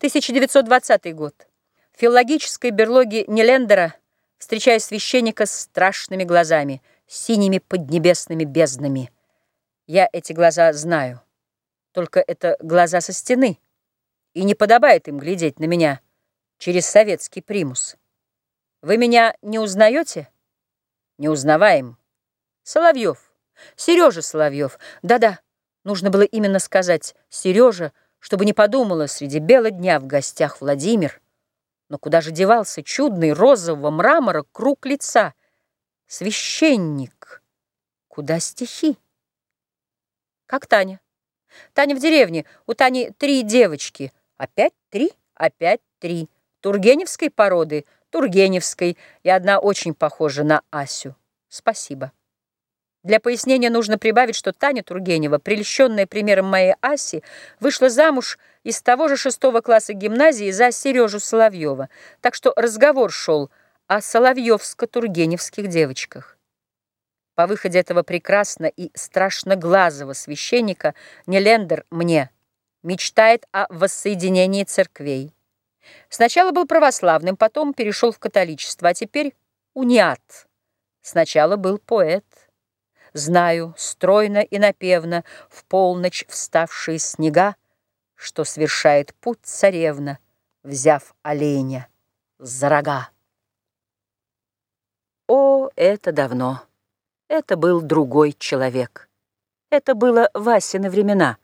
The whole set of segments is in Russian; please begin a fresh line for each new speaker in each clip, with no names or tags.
1920 год. В филологической берлоге Нелендера встречаю священника с страшными глазами, синими поднебесными безднами. Я эти глаза знаю. Только это глаза со стены. И не подобает им глядеть на меня через советский примус. Вы меня не узнаете? Не узнаваем. Соловьев. Сережа Соловьев. Да-да, нужно было именно сказать «Сережа», чтобы не подумала среди бела дня в гостях Владимир. Но куда же девался чудный розового мрамора круг лица? Священник. Куда стихи? Как Таня? Таня в деревне. У Тани три девочки. Опять три? Опять три. Тургеневской породы, Тургеневской, и одна очень похожа на Асю. Спасибо. Для пояснения нужно прибавить, что Таня Тургенева, прельщенная примером моей Аси, вышла замуж из того же шестого класса гимназии за Сережу Соловьева, так что разговор шел о соловьевско-тургеневских девочках. По выходе этого прекрасно и страшно глазого священника Нелендер мне мечтает о воссоединении церквей. Сначала был православным, потом перешел в католичество, а теперь униат. Сначала был поэт. Знаю, стройно и напевно, В полночь вставшие снега, Что свершает путь царевна, Взяв оленя за рога. О, это давно. Это был другой человек. Это было Васины времена,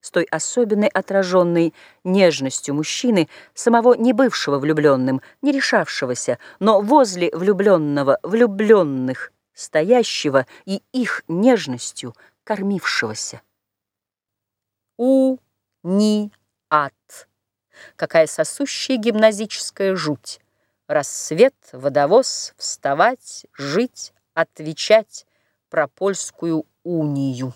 с той особенной отраженной нежностью мужчины, самого не бывшего влюбленным, не решавшегося, но возле влюбленного влюбленных, стоящего и их нежностью кормившегося. У-ни-ат. Какая сосущая гимназическая жуть. Рассвет, водовоз, вставать, жить, отвечать про польскую унию.